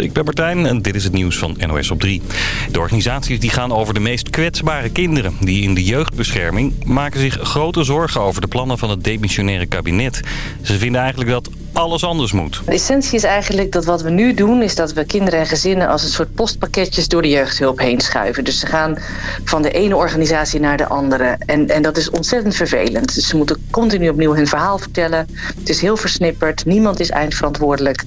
Ik ben Martijn en dit is het nieuws van NOS op 3. De organisaties die gaan over de meest kwetsbare kinderen. Die in de jeugdbescherming maken zich grote zorgen over de plannen van het demissionaire kabinet. Ze vinden eigenlijk dat alles anders moet. De essentie is eigenlijk dat wat we nu doen... is dat we kinderen en gezinnen als een soort postpakketjes door de jeugdhulp heen schuiven. Dus ze gaan van de ene organisatie naar de andere. En, en dat is ontzettend vervelend. Ze moeten continu opnieuw hun verhaal vertellen. Het is heel versnipperd. Niemand is eindverantwoordelijk.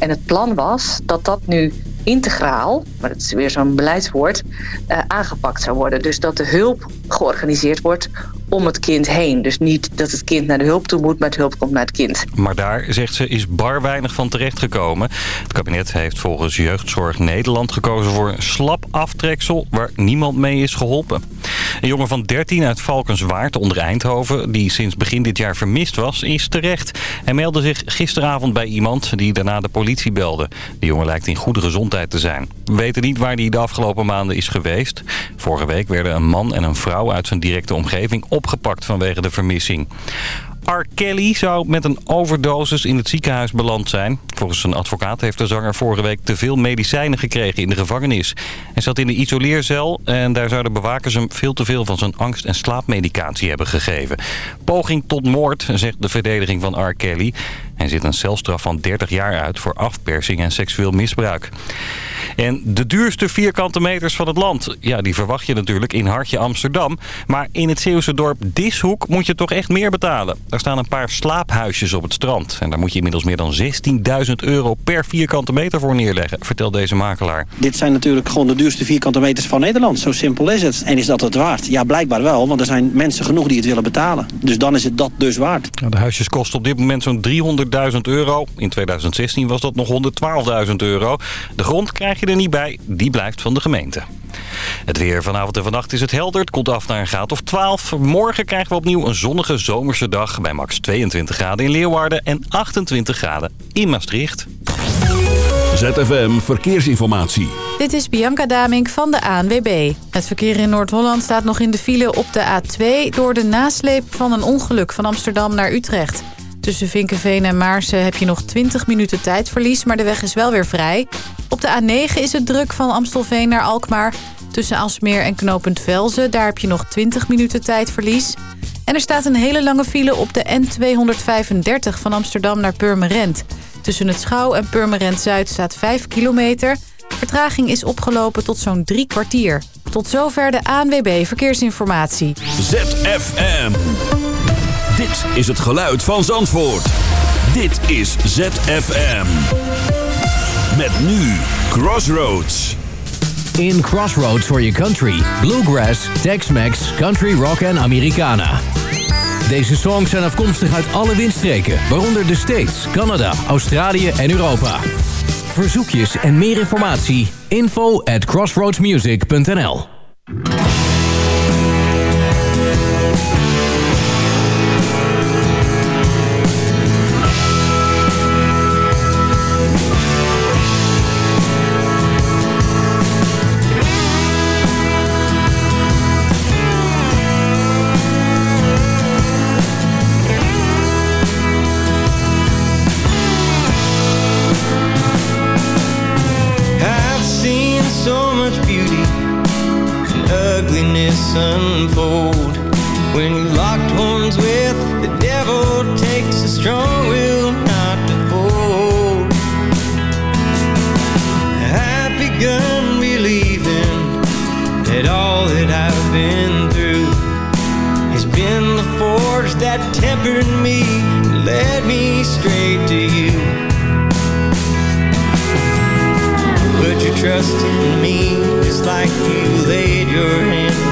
En het plan was dat dat nu integraal, maar dat is weer zo'n beleidswoord, uh, aangepakt zou worden. Dus dat de hulp georganiseerd wordt om het kind heen. Dus niet dat het kind naar de hulp toe moet, maar het hulp komt naar het kind. Maar daar, zegt ze, is bar weinig van terechtgekomen. Het kabinet heeft volgens Jeugdzorg Nederland gekozen voor een slap aftreksel... waar niemand mee is geholpen. Een jongen van 13 uit Valkenswaard onder Eindhoven... die sinds begin dit jaar vermist was, is terecht. Hij meldde zich gisteravond bij iemand die daarna de politie belde. De jongen lijkt in goede gezondheid te zijn. We weten niet waar hij de afgelopen maanden is geweest. Vorige week werden een man en een vrouw uit zijn directe omgeving opgepakt vanwege de vermissing. R. Kelly zou met een overdosis in het ziekenhuis beland zijn. Volgens zijn advocaat heeft de zanger vorige week te veel medicijnen gekregen in de gevangenis. Hij zat in de isoleercel en daar zouden bewakers hem veel te veel van zijn angst- en slaapmedicatie hebben gegeven. Poging tot moord, zegt de verdediging van R. Kelly. Hij zit een celstraf van 30 jaar uit voor afpersing en seksueel misbruik. En de duurste vierkante meters van het land, ja, die verwacht je natuurlijk in Hartje Amsterdam. Maar in het Zeeuwse dorp Dishoek moet je toch echt meer betalen. Daar staan een paar slaaphuisjes op het strand. En daar moet je inmiddels meer dan 16.000 euro per vierkante meter voor neerleggen, vertelt deze makelaar. Dit zijn natuurlijk gewoon de duurste vierkante meters van Nederland. Zo simpel is het. En is dat het waard? Ja, blijkbaar wel, want er zijn mensen genoeg die het willen betalen. Dus dan is het dat dus waard. de huisjes kosten op dit moment zo'n 300.000 euro. In 2016 was dat nog 112.000 euro. De grond krijg je er niet bij, die blijft van de gemeente. Het weer vanavond en vannacht is het helder. Het komt af naar een graad of 12. Morgen krijgen we opnieuw een zonnige zomerse dag... bij max 22 graden in Leeuwarden en 28 graden in Maastricht. ZFM Verkeersinformatie. Dit is Bianca Damink van de ANWB. Het verkeer in Noord-Holland staat nog in de file op de A2... door de nasleep van een ongeluk van Amsterdam naar Utrecht. Tussen Vinkenveen en Maarsen heb je nog 20 minuten tijdverlies... maar de weg is wel weer vrij. Op de A9 is het druk van Amstelveen naar Alkmaar. Tussen Alsmeer en Knopend Velzen, daar heb je nog 20 minuten tijdverlies. En er staat een hele lange file op de N235 van Amsterdam naar Purmerend. Tussen het Schouw en Purmerend Zuid staat 5 kilometer. Vertraging is opgelopen tot zo'n drie kwartier. Tot zover de ANWB Verkeersinformatie. ZFM. Dit is het geluid van Zandvoort. Dit is ZFM. Met nu Crossroads. In Crossroads for your country. Bluegrass, Tex-Mex, Country Rock en Americana. Deze songs zijn afkomstig uit alle windstreken, waaronder de States, Canada, Australië en Europa. Verzoekjes en meer informatie, info at crossroadsmusic.nl ugliness unfold. When you locked horns with the devil, takes a strong will not to fold. I've begun believing that all that I've been through has been the force that tempered me, led me straight to you. Put your trust in me just like you laid your hand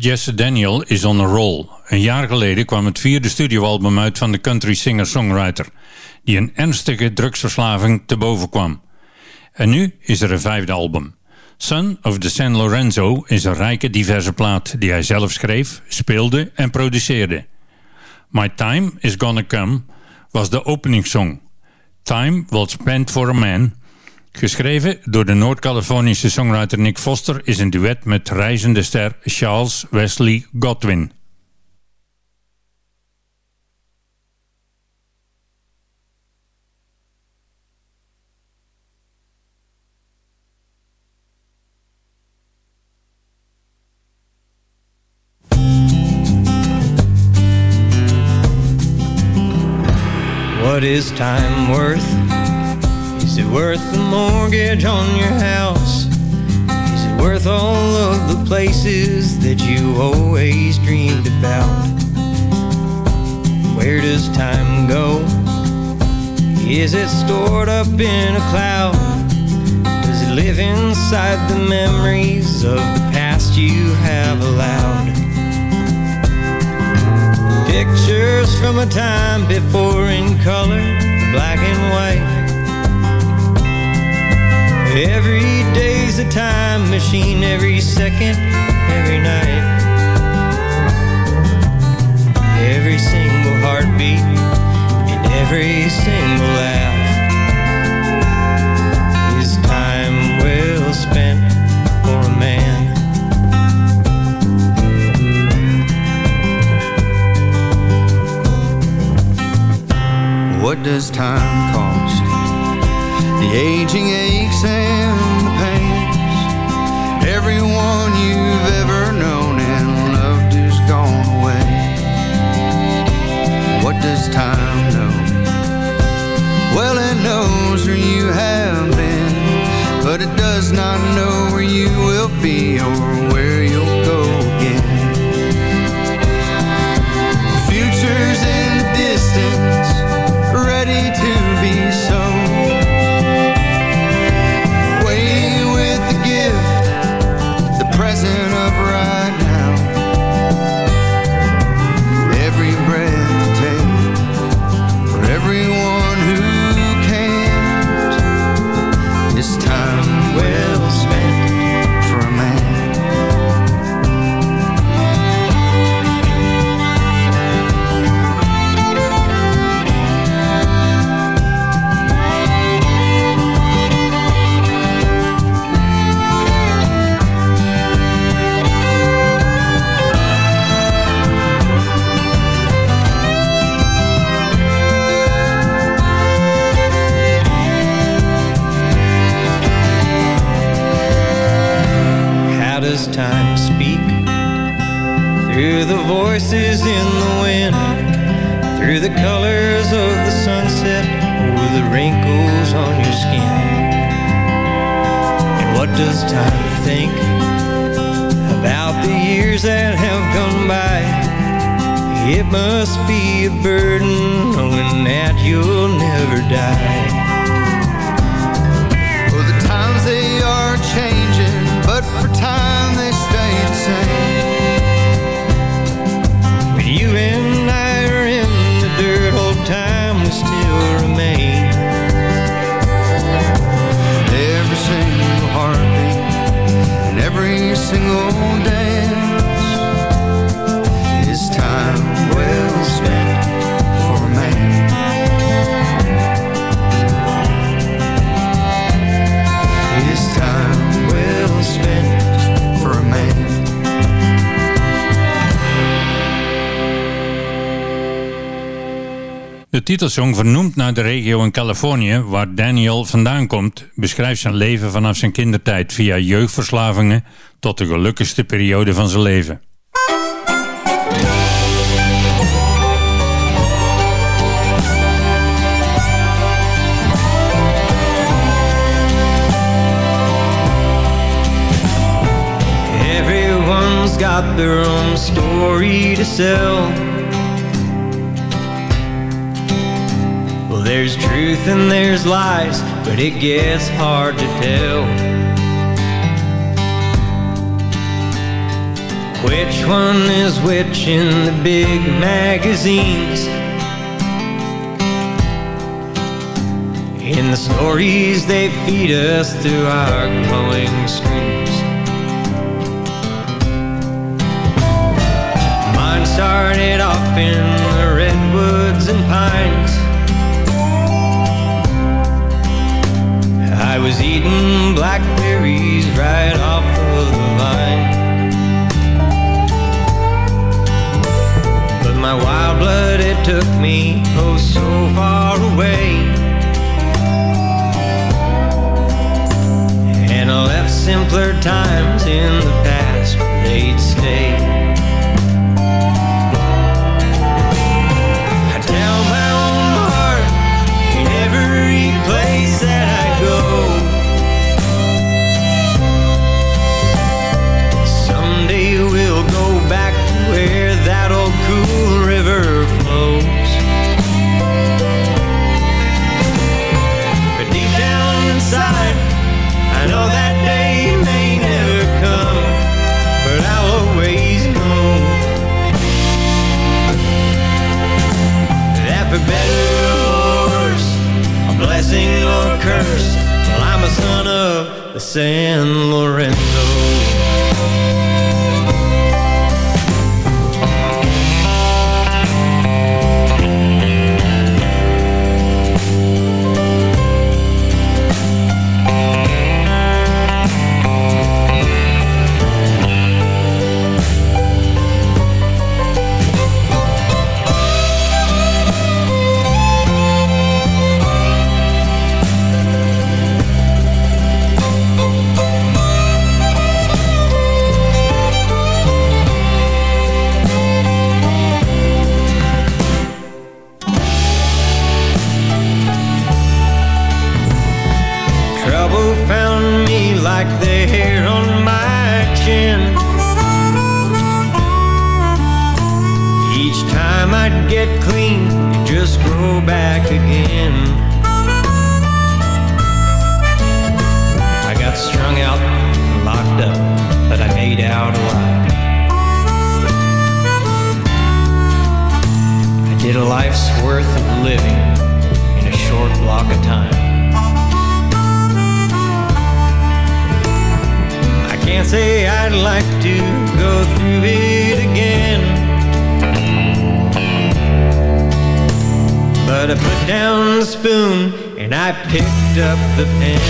Jesse Daniel is on a roll. Een jaar geleden kwam het vierde studioalbum uit van de country singer-songwriter, die een ernstige drugsverslaving te boven kwam. En nu is er een vijfde album. Son of the San Lorenzo is een rijke diverse plaat die hij zelf schreef, speelde en produceerde. My Time Is Gonna Come was de openingssong. Time Well Spent for a Man Geschreven door de Noord-Californische songwriter Nick Foster is een duet met reizende ster Charles Wesley Godwin. What is time worth? Worth the mortgage on your house? Is it worth all of the places that you always dreamed about? Where does time go? Is it stored up in a cloud? Does it live inside the memories of the past you have allowed? Pictures from a time before in color, black and white. Every day's a time machine, every second, every night. Every single heartbeat and every single laugh is time well spent for a man. What does time die titelsong, vernoemd naar de regio in Californië waar Daniel vandaan komt, beschrijft zijn leven vanaf zijn kindertijd via jeugdverslavingen tot de gelukkigste periode van zijn leven. Everyone's got their own story to sell. There's truth and there's lies, but it gets hard to tell. Which one is which in the big magazines? In the stories they feed us through our glowing screens. Mine started off in the redwoods and pines. Was eating blackberries right off of the vine. But my wild blood, it took me oh so far away. Back again. I got strung out, locked up, but I made out alive. I did a life's worth of living in a short block of time. I can't say I'd like to go through it again. But I put down the spoon and I picked up the pen.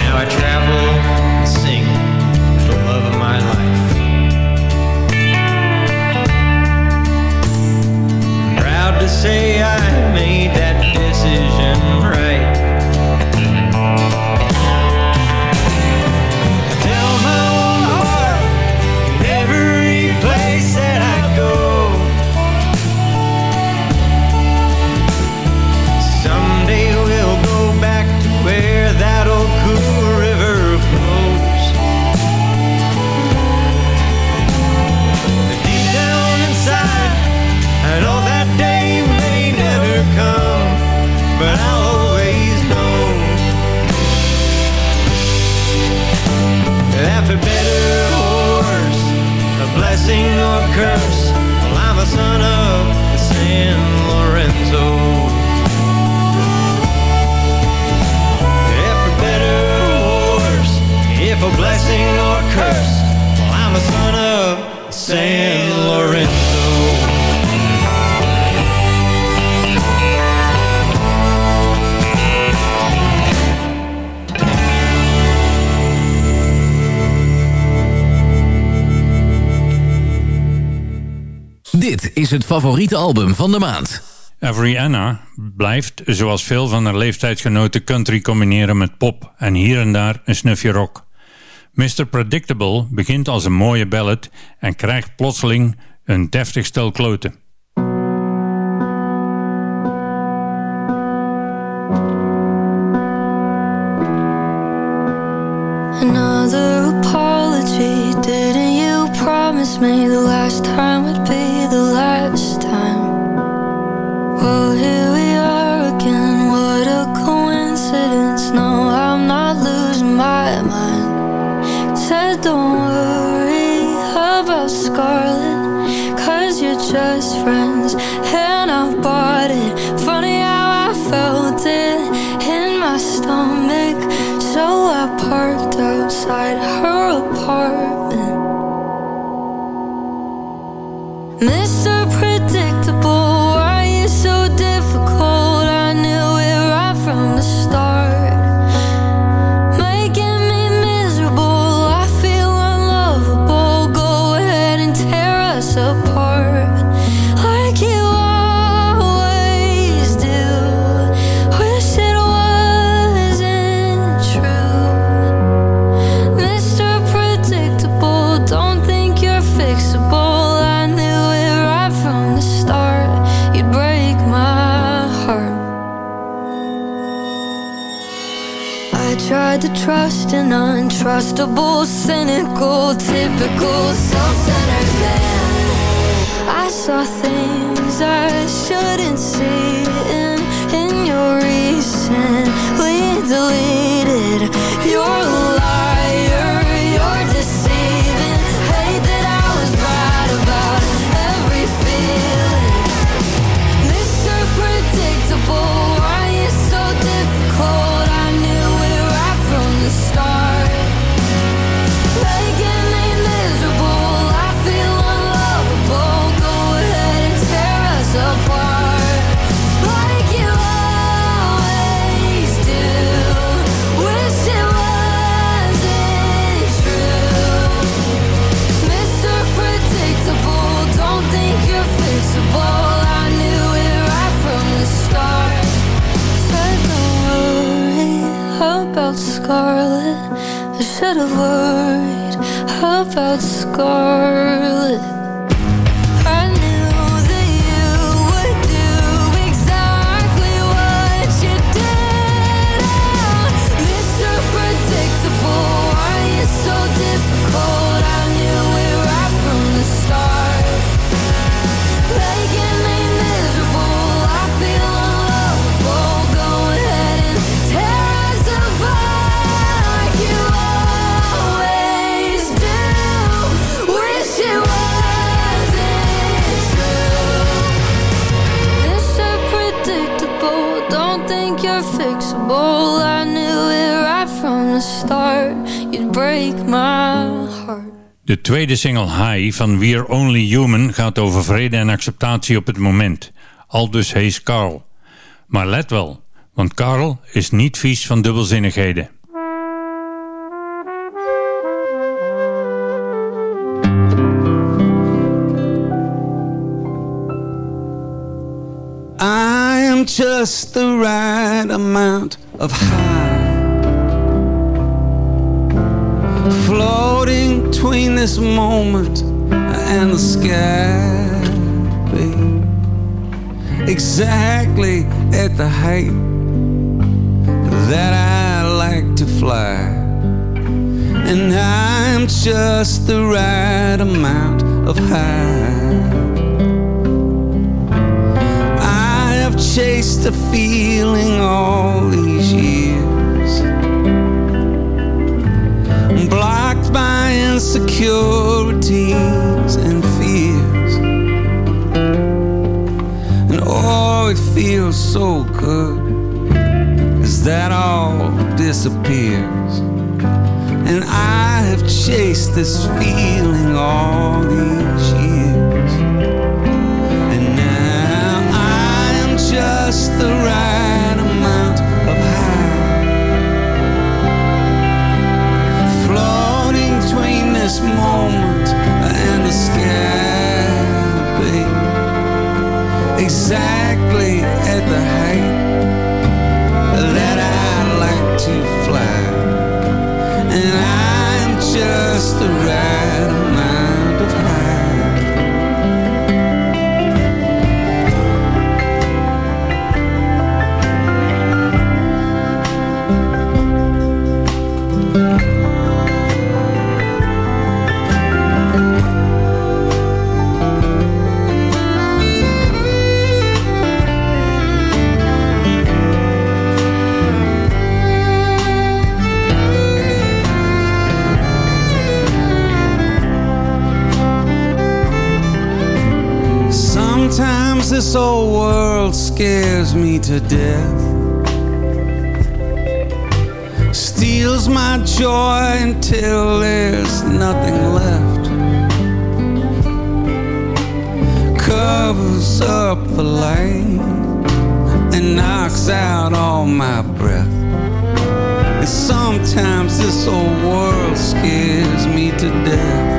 Now I travel and sing the love of my life. Proud to say I blessing or curse, well, I'm a son of San Lorenzo. If for better or worse, if a blessing or curse, well, I'm a son of San Dit is het favoriete album van de maand. Avery Anna blijft, zoals veel van haar leeftijdsgenoten, country combineren met pop en hier en daar een snufje rock. Mr. Predictable begint als een mooie ballad en krijgt plotseling een deftig stel kloten. Another apology. Didn't you promise me the last time would be untrustable, cynical, typical, self-centered man. I saw things I shouldn't see Should have worried about Scarlet. Tweede single High van We're Only Human gaat over vrede en acceptatie op het moment. Aldus hees Carl. Maar let wel, want Carl is niet vies van dubbelzinnigheden. I am just the right amount of high. Floating between this moment and the sky. babe. Exactly at the height that I like to fly. And I'm just the right amount of high. I have chased a feeling all these years, insecurities and fears. And oh, it feels so good as that all disappears. And I have chased this feeling all these years. And now I am just the right this moment and babe. exactly at the height that I like to fly. And I'm just the right this old world scares me to death. Steals my joy until there's nothing left. Covers up the light and knocks out all my breath. And sometimes this old world scares me to death.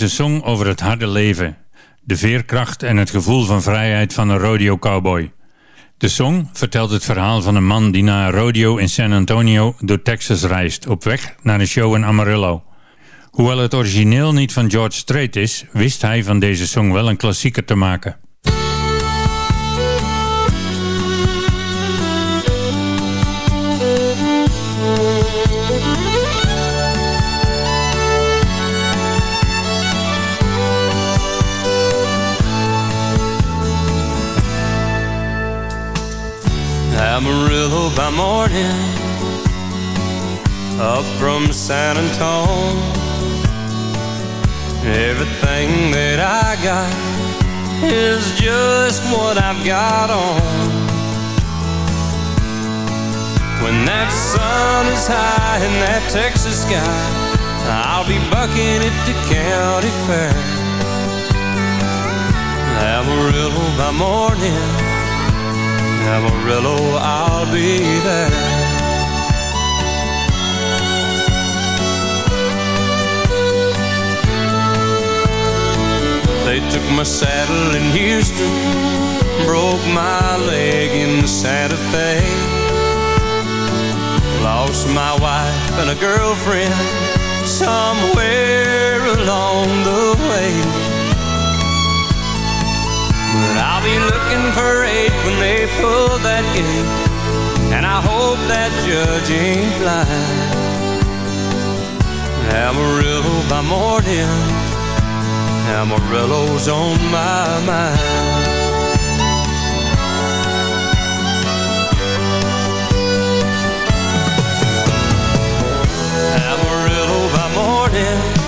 Is een song over het harde leven. De veerkracht en het gevoel van vrijheid van een rodeo cowboy. De song vertelt het verhaal van een man die na een rodeo in San Antonio door Texas reist op weg naar een show in Amarillo. Hoewel het origineel niet van George Strait is, wist hij van deze song wel een klassieker te maken. Amarillo by morning, up from San Antonio. Everything that I got is just what I've got on. When that sun is high in that Texas sky, I'll be bucking at the county fair. Amarillo by morning. Amarillo, I'll be there. They took my saddle in Houston, broke my leg in Santa Fe. Lost my wife and a girlfriend somewhere along the way. But I'll be looking for eight when they pull that gate. And I hope that judge ain't blind. Amarillo by morning. Amarillo's on my mind. Amarillo by morning.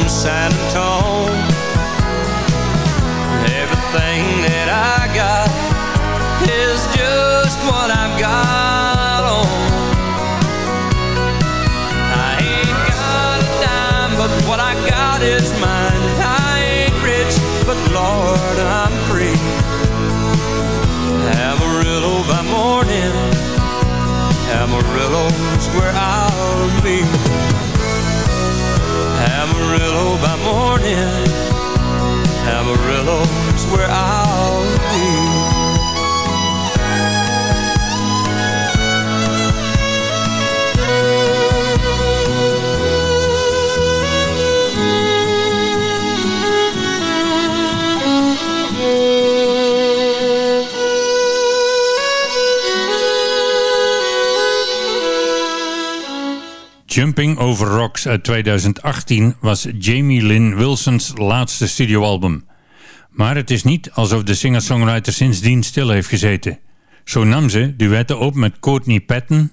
In San Antone. Everything that I got is just what I've got on. I ain't got a dime, but what I got is mine. I ain't rich, but Lord, I'm free. Amarillo by morning, Amarillo's where I'll be. Amarillo by morning, Amarillo's where I'll be. Jumping Over Rocks uit 2018 was Jamie Lynn Wilson's laatste studioalbum. Maar het is niet alsof de singer-songwriter sindsdien stil heeft gezeten. Zo nam ze duetten op met Courtney Patton,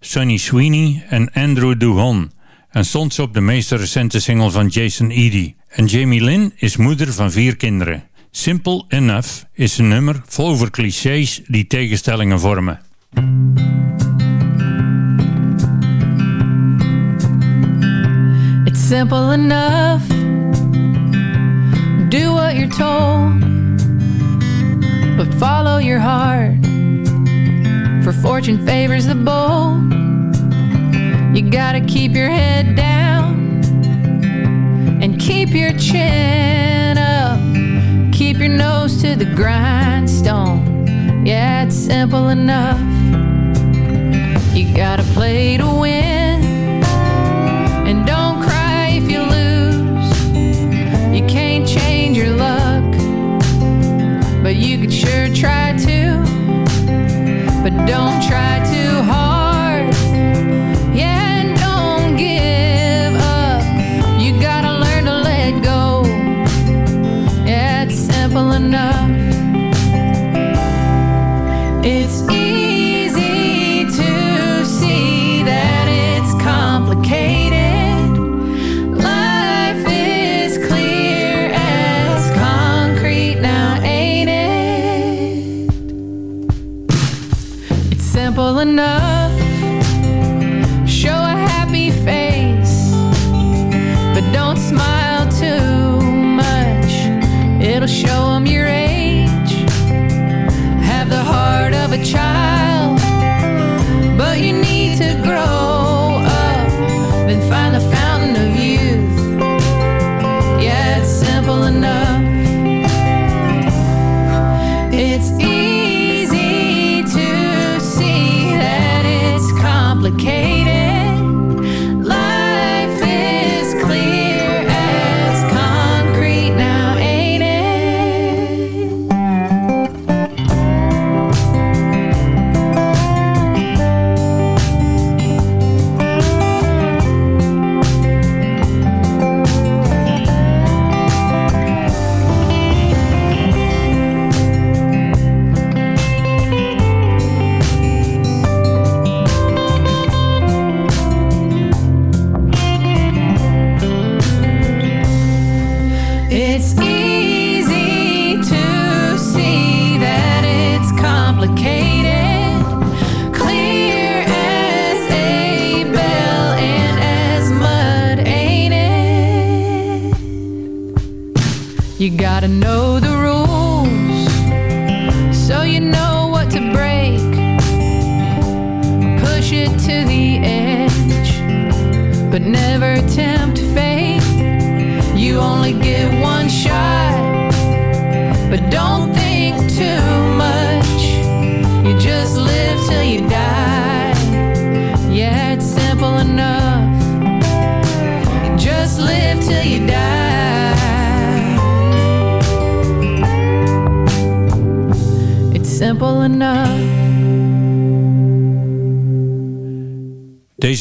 Sonny Sweeney en Andrew Duhon en stond ze op de meest recente single van Jason Eady. En Jamie Lynn is moeder van vier kinderen. Simple Enough is een nummer vol over clichés die tegenstellingen vormen. It's simple enough. Do what you're told, but follow your heart. For fortune favors the bold. You gotta keep your head down and keep your chin up. Keep your nose to the grindstone. Yeah, it's simple enough. You gotta play to win. But you could sure try to. But don't try too enough.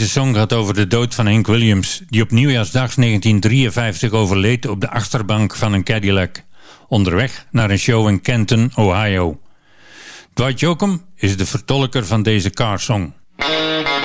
Song gaat over de dood van Hank Williams, die op nieuwjaarsdag 1953 overleed op de achterbank van een Cadillac, onderweg naar een show in Kenton, Ohio. Dwight Yoakam is de vertolker van deze carsong. Thank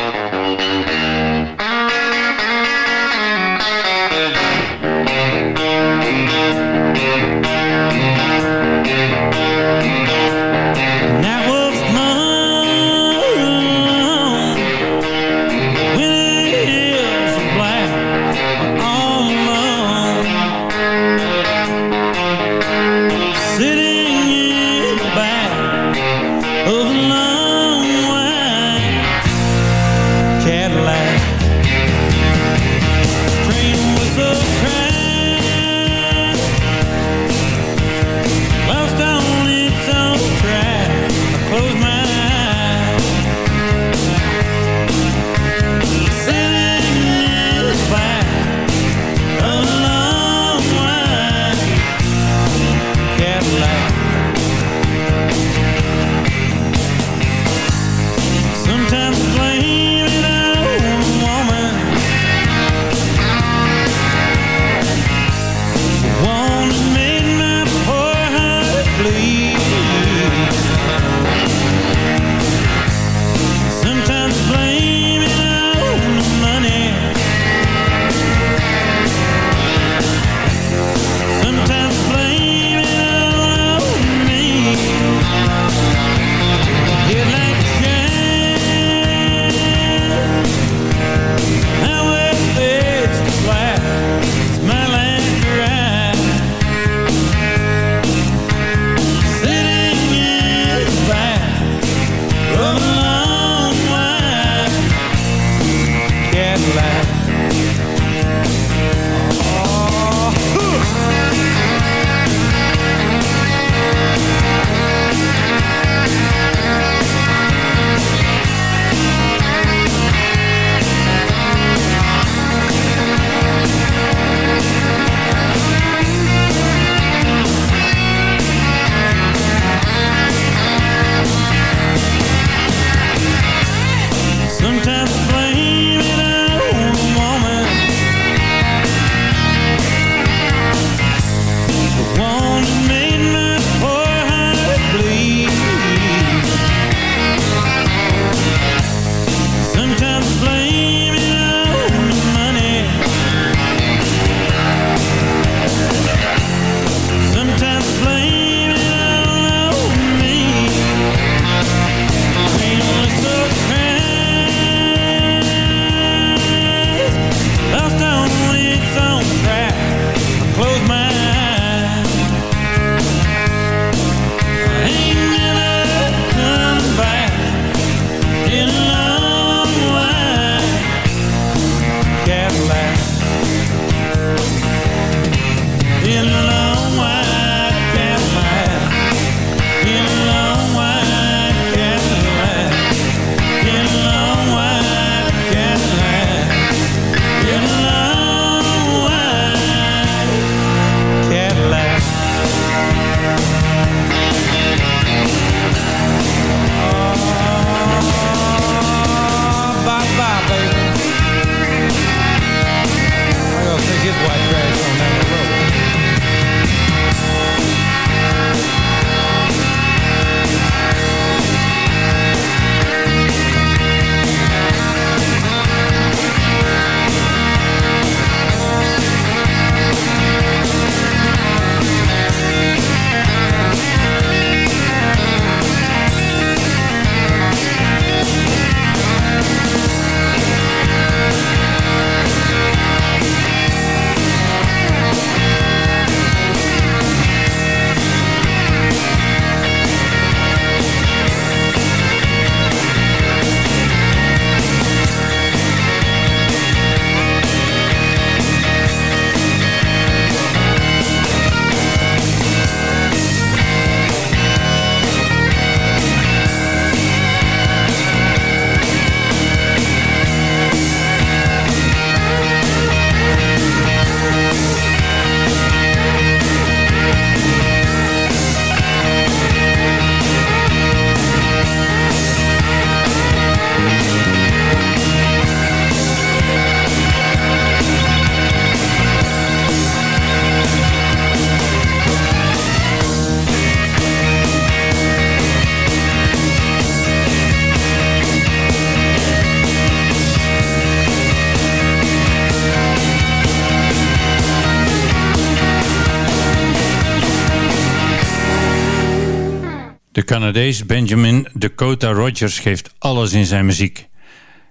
De Canadees Benjamin Dakota Rogers geeft alles in zijn muziek.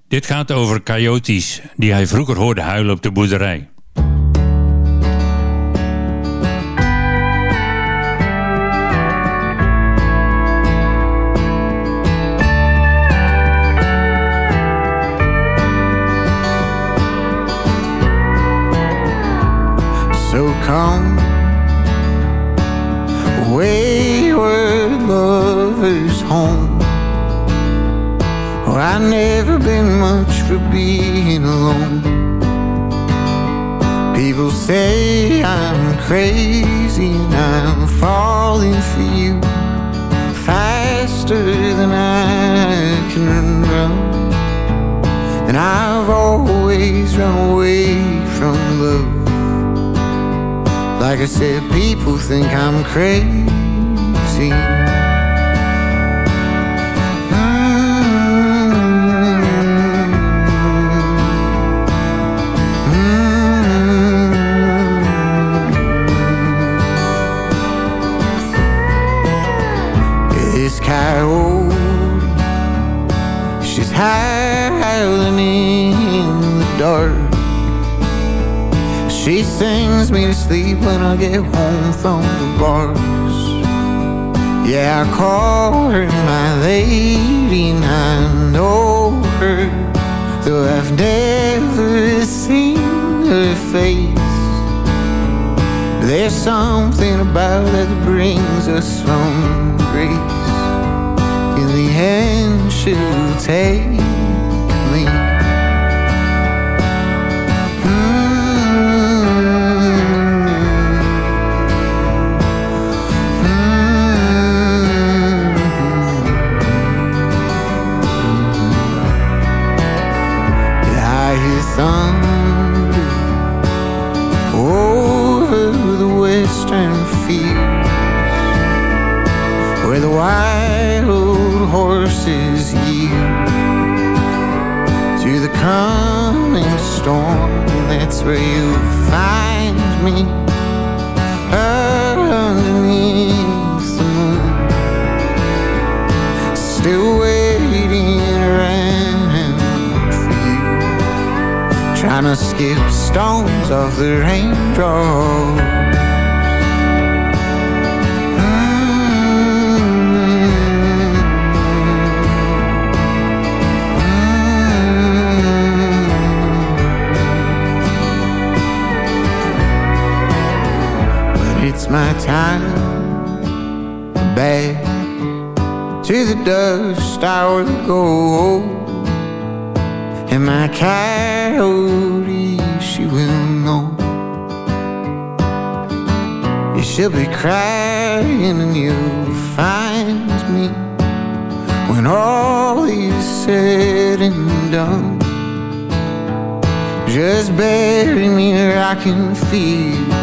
Dit gaat over coyotes die hij vroeger hoorde huilen op de boerderij. So come home. Oh, I've never been much for being alone. People say I'm crazy and I'm falling for you faster than I can run. And I've always run away from love. Like I said, people think I'm crazy. Dark. She sings me to sleep when I get home from the bars. Yeah, I call her my lady, and I know her, though I've never seen her face. There's something about it that brings us some grace. In the end, she'll take me. Horses yield to the coming storm. That's where you'll find me underneath the moon, still waiting around for you, trying to skip stones off the raindrops. It's my time. Back to the dust I will go and my coyote she will know. Yeah, she'll be crying and you'll find me when all is said and done. Just bury me where I can feel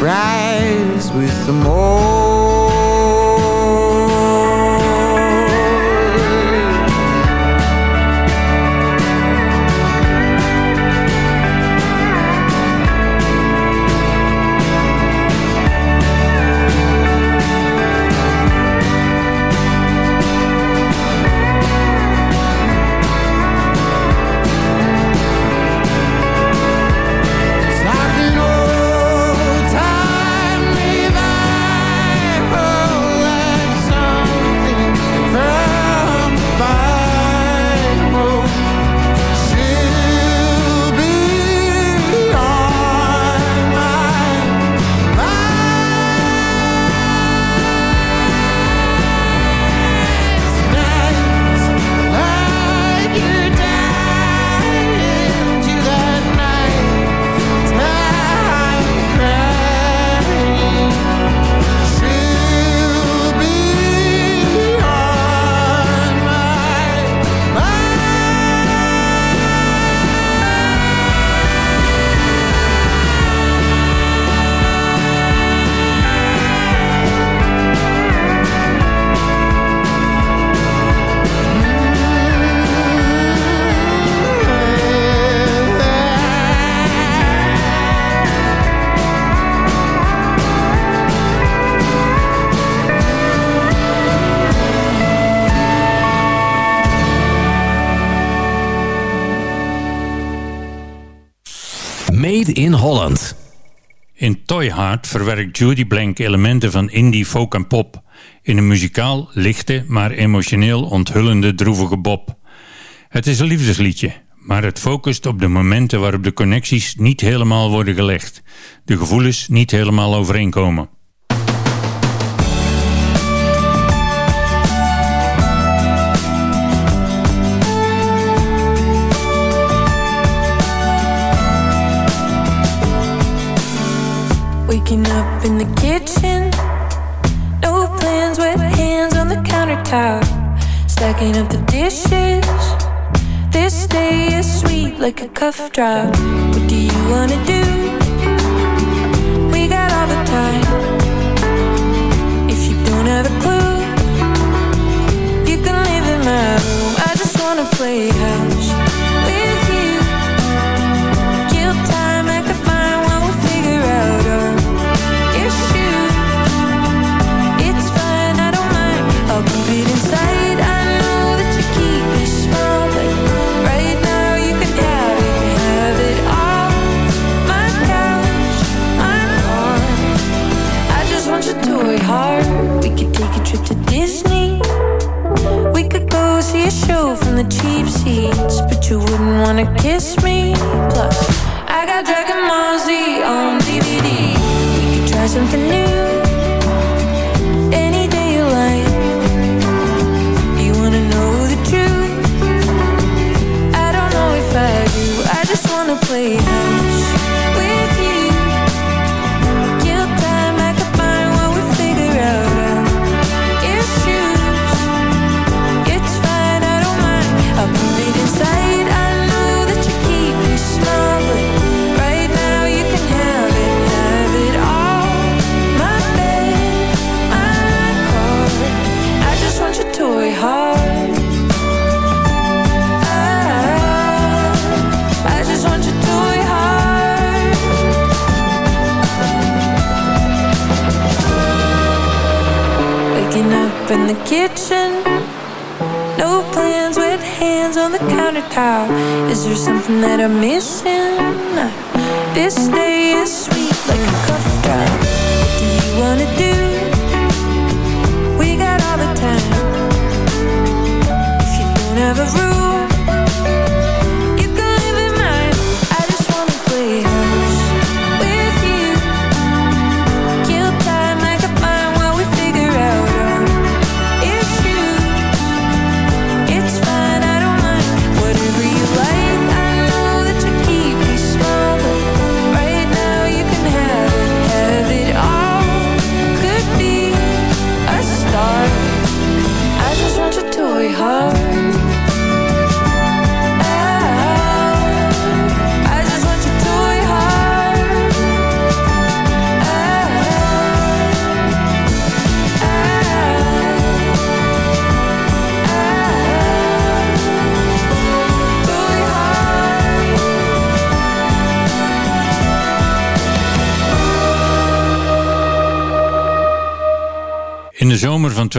rise with the morning. In Toy Heart verwerkt Judy Blank elementen van indie, folk en pop in een muzikaal, lichte, maar emotioneel onthullende droevige bob. Het is een liefdesliedje, maar het focust op de momenten waarop de connecties niet helemaal worden gelegd, de gevoelens niet helemaal overeenkomen. In the kitchen. No plans, wet hands on the countertop. Stacking up the dishes. This day is sweet like a cuff drop. What do you wanna do? We got all the time.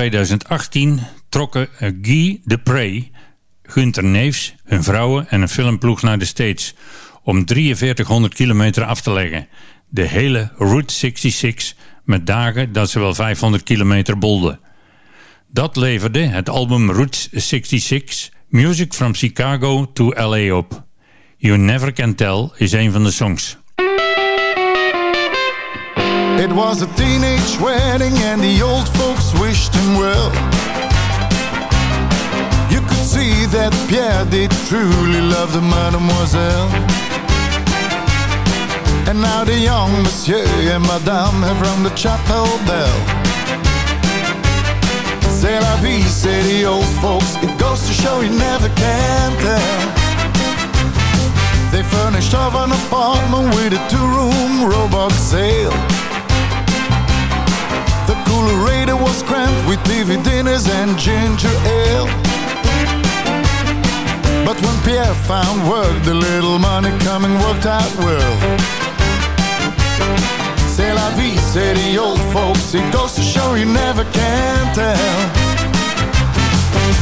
2018 trokken Guy de Prey, Gunther Neefs, hun vrouwen en een filmploeg naar de States om 4300 kilometer af te leggen. De hele Route 66 met dagen dat ze wel 500 kilometer bolden. Dat leverde het album Route 66 Music from Chicago to LA op. You Never Can Tell is een van de songs. It was a teenage wedding and the old folks wished him well. You could see that Pierre did truly love the mademoiselle. And now the young monsieur and madame have rung the chapel bell. C'est la vie, say the old folks. It goes to show you never can tell. They furnished off an apartment with a two-room Roebuck sale. The coolerator was cramped with TV dinners and ginger ale. But when Pierre found work, the little money coming worked out well. C'est la vie, say the old folks. It goes to show you never can tell.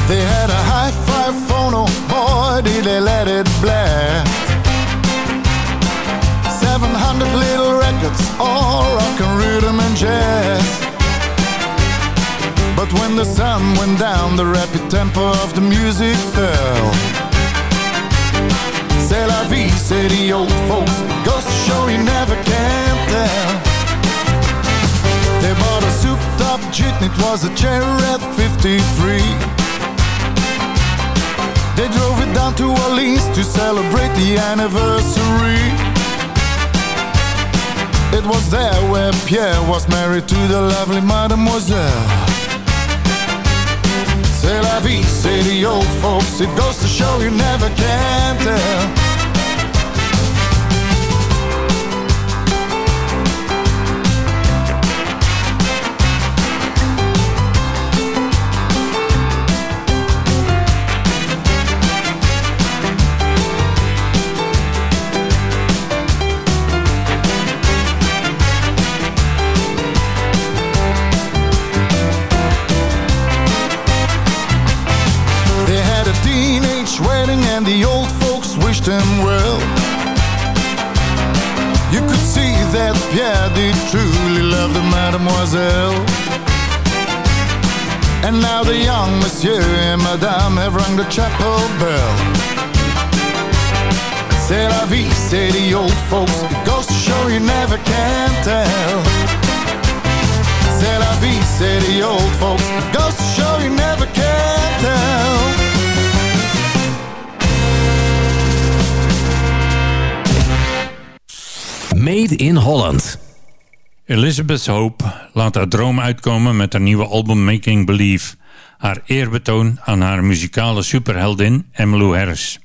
They had a hi-fi phono, oh boy, did they let it blare. 700 little records, all rock and rhythm and jazz. But when the sun went down, the rapid tempo of the music fell. say the old folks. Goes to show you never can tell. They bought a souped up jitney, it was a Cherokee 53. They drove it down to Orleans to celebrate the anniversary. It was there where Pierre was married to the lovely Mademoiselle. Vie, say the old folks. It goes to show you never can tell. And the old folks wished him well. You could see that Pierre did truly love the mademoiselle. And now the young monsieur and madame have rung the chapel bell. C'est la vie, say the old folks. It goes to show you never can tell. C'est la vie, say the old folks. It goes to show you never can tell. Made in Holland. Elizabeth Hope laat haar droom uitkomen met haar nieuwe album Making Believe. Haar eerbetoon aan haar muzikale superheldin Emmylou Harris.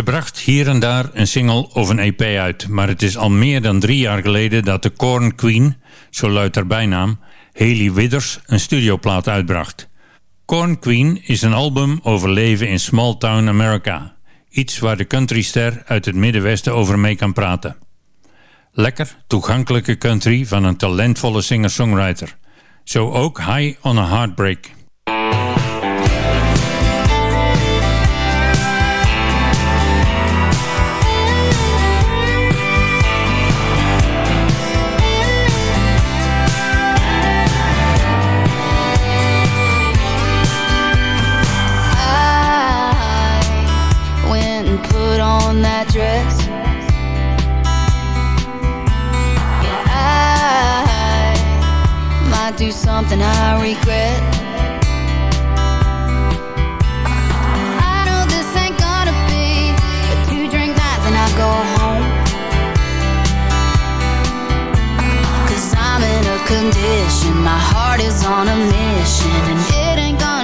Ze bracht hier en daar een single of een EP uit, maar het is al meer dan drie jaar geleden dat de Corn Queen, zo luidt haar bijnaam, Haley Withers, een studioplaat uitbracht. Corn Queen is een album over leven in small town America. Iets waar de countryster uit het Middenwesten over mee kan praten. Lekker, toegankelijke country van een talentvolle singer-songwriter. Zo ook High on a Heartbreak. Do something I regret. I know this ain't gonna be a two drink night, then I go home. Cause I'm in a condition, my heart is on a mission, and it ain't gonna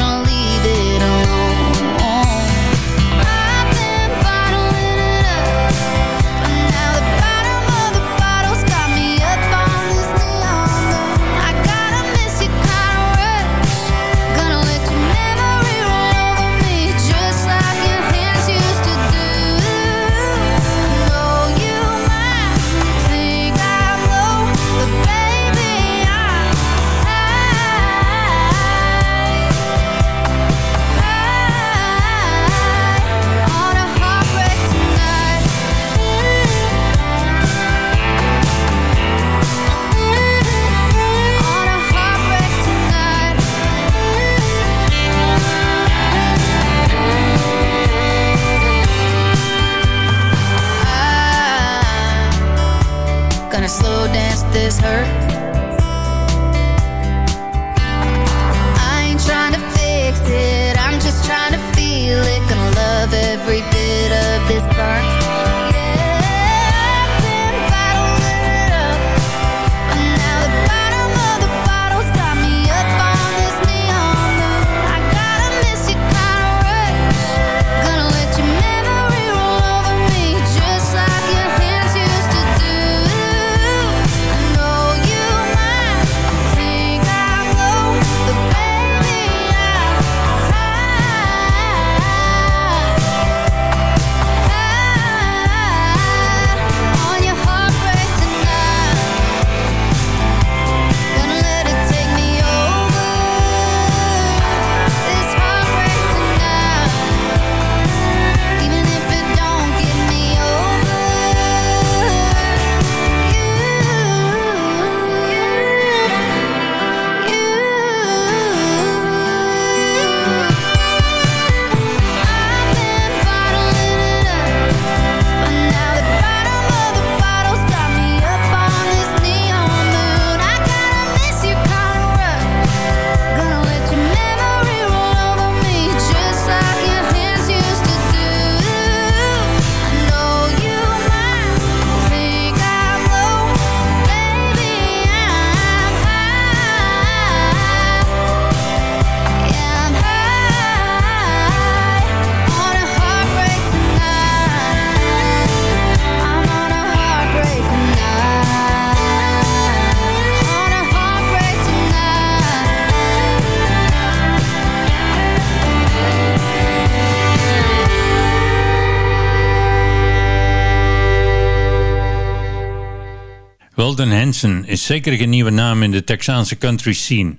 Is zeker geen nieuwe naam in de Texaanse country scene.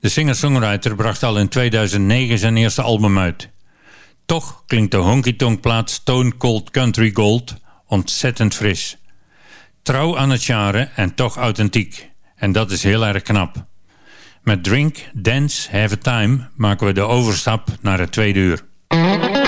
De singer-songwriter bracht al in 2009 zijn eerste album uit. Toch klinkt de honky-tonk plaat Stone Cold Country Gold ontzettend fris. Trouw aan het genre en toch authentiek. En dat is heel erg knap. Met Drink, Dance, Have a Time maken we de overstap naar het tweede uur.